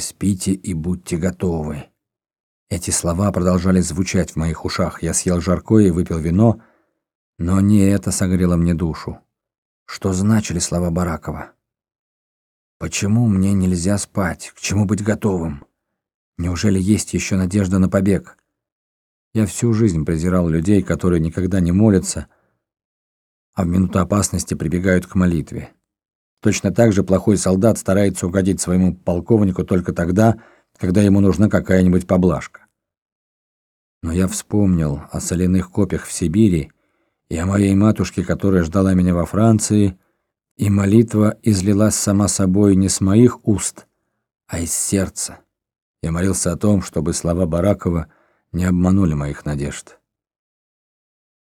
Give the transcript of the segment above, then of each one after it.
Спите и будьте готовы. Эти слова продолжали звучать в моих ушах. Я съел жаркое и выпил вино, но не это согрело мне душу. Что значили слова Баракова? Почему мне нельзя спать? К чему быть готовым? Неужели есть еще надежда на побег? Я всю жизнь презирал людей, которые никогда не молятся, а в минуту опасности прибегают к молитве. Точно так же плохой солдат старается угодить своему полковнику только тогда, когда ему нужна какая-нибудь поблажка. Но я вспомнил о соляных копьях в Сибири и о моей матушке, которая ждала меня во Франции, и молитва излилась сама собой не с моих уст, а из сердца. Я молился о том, чтобы слова Баракова не обманули моих надежд.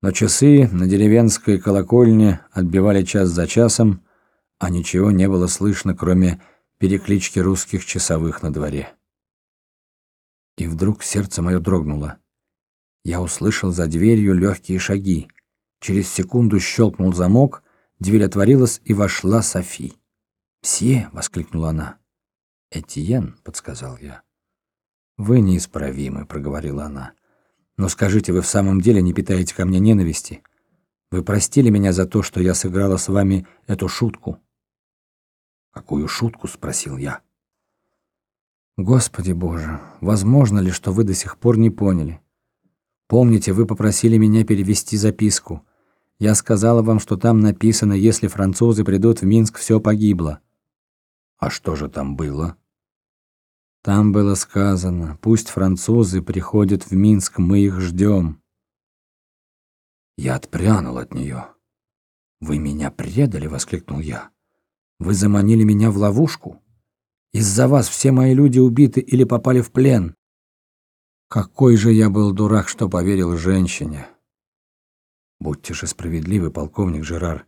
Но часы на деревенской колокольне отбивали час за часом, а ничего не было слышно, кроме переклички русских часовых на дворе. И вдруг сердце мое дрогнуло. Я услышал за дверью легкие шаги. Через секунду щелкнул замок, дверь отворилась, и вошла Софи. «Псе!» — воскликнула она. «Этьен», — подсказал я. «Вы неисправимы», — проговорила она. «Но скажите, вы в самом деле не питаете ко мне ненависти? Вы простили меня за то, что я сыграла с вами эту шутку?» «Какую шутку?» — спросил я. «Господи Боже, возможно ли, что вы до сих пор не поняли? Помните, вы попросили меня перевести записку. Я сказала вам, что там написано, если французы придут в Минск, все погибло». «А что же там было?» Там было сказано, пусть французы приходят в Минск, мы их ждем. Я отпрянул от нее. «Вы меня предали!» — воскликнул я. «Вы заманили меня в ловушку? Из-за вас все мои люди убиты или попали в плен. Какой же я был дурак, что поверил женщине!» «Будьте же справедливы, полковник Жерар,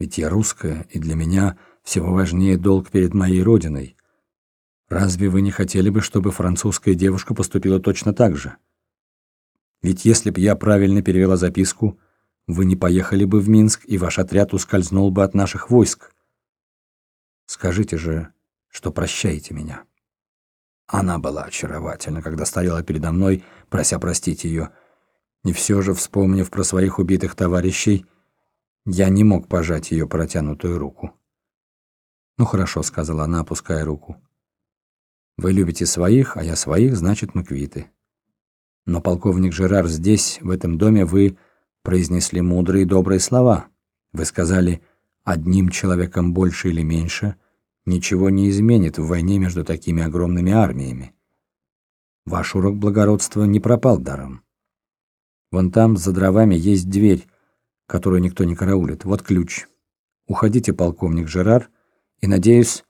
ведь я русская, и для меня всего важнее долг перед моей родиной». Разве вы не хотели бы, чтобы французская девушка поступила точно так же? Ведь если б я правильно перевела записку, вы не поехали бы в Минск, и ваш отряд ускользнул бы от наших войск. Скажите же, что прощаете меня. Она была очаровательна, когда стояла передо мной, прося простить ее. И все же, вспомнив про своих убитых товарищей, я не мог пожать ее протянутую руку. «Ну хорошо», — сказала она, опуская руку. Вы любите своих, а я своих, значит, мы квиты. Но, полковник Жерар, здесь, в этом доме, вы произнесли мудрые добрые слова. Вы сказали, одним человеком больше или меньше ничего не изменит в войне между такими огромными армиями. Ваш урок благородства не пропал даром. Вон там, за дровами, есть дверь, которую никто не караулит. Вот ключ. Уходите, полковник Жерар, и, надеюсь,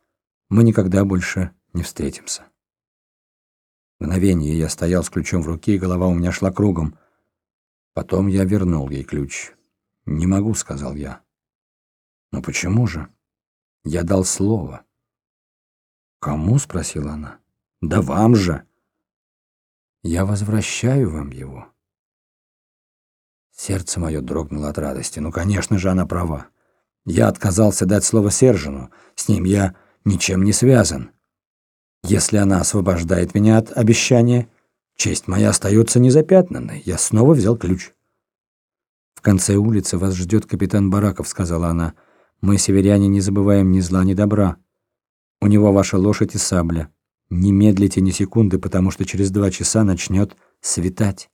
мы никогда больше не встретимся. Мгновение я стоял с ключом в руке, и голова у меня шла кругом. Потом я вернул ей ключ. «Не могу», — сказал я. «Но почему же?» «Я дал слово». «Кому?» — спросила она. «Да вам же!» «Я возвращаю вам его». Сердце мое дрогнуло от радости. Ну, конечно же, она права. Я отказался дать слово Сержину. С ним я ничем не связан. Если она освобождает меня от обещания, честь моя остается незапятнанной. Я снова взял ключ. «В конце улицы вас ждет капитан Бараков», — сказала она. «Мы, северяне, не забываем ни зла, ни добра. У него ваша лошадь и сабля. Не медлите ни секунды, потому что через два часа начнет светать».